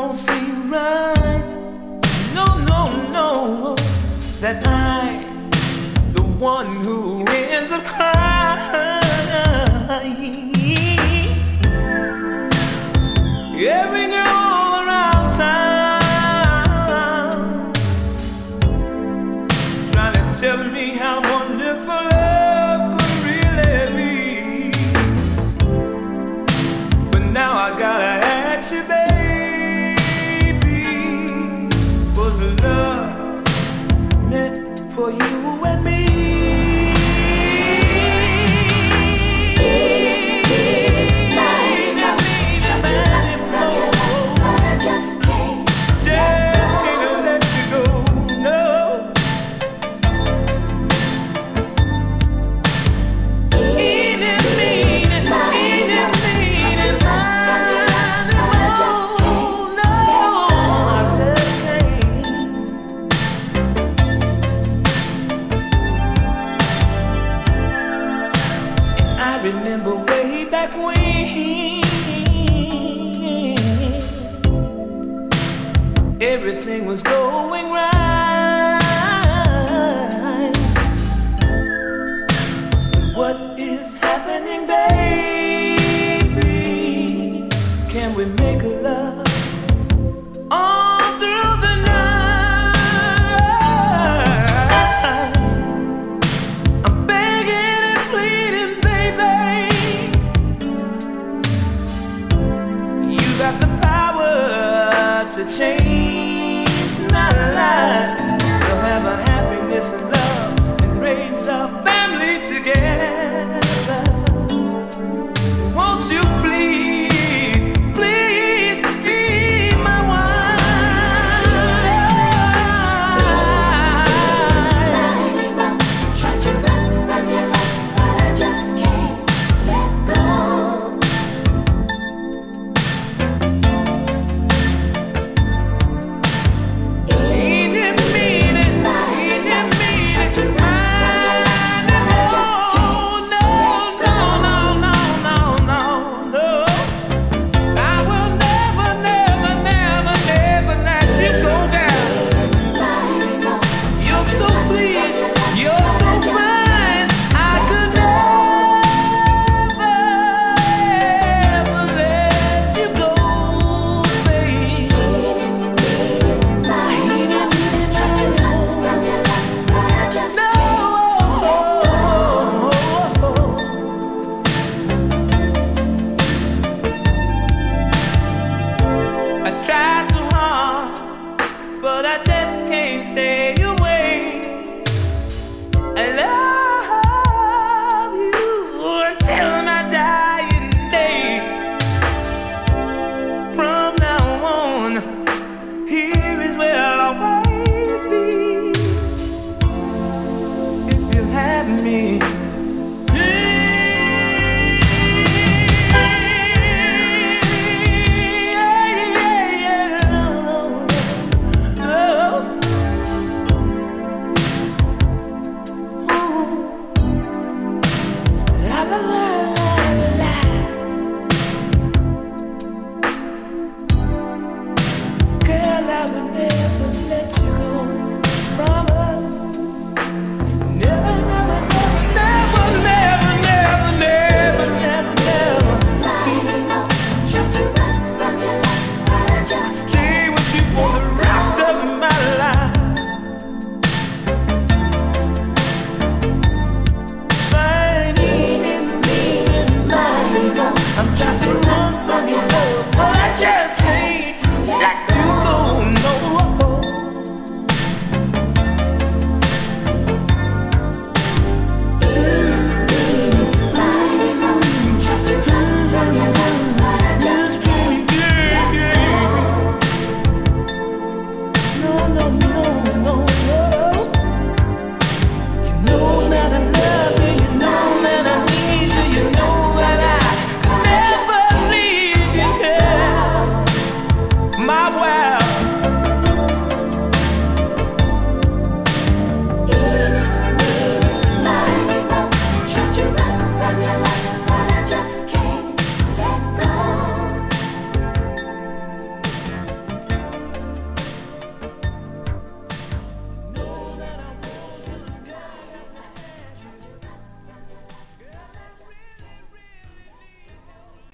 don't feel right. No, no, no, that I, the one who ends up crying. remember way back when. Everything was going to change. try so hard, but I just can't stay away. I love you until my dying day. From now on, here is where I'll always be. If you have me.